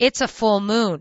It's a full moon.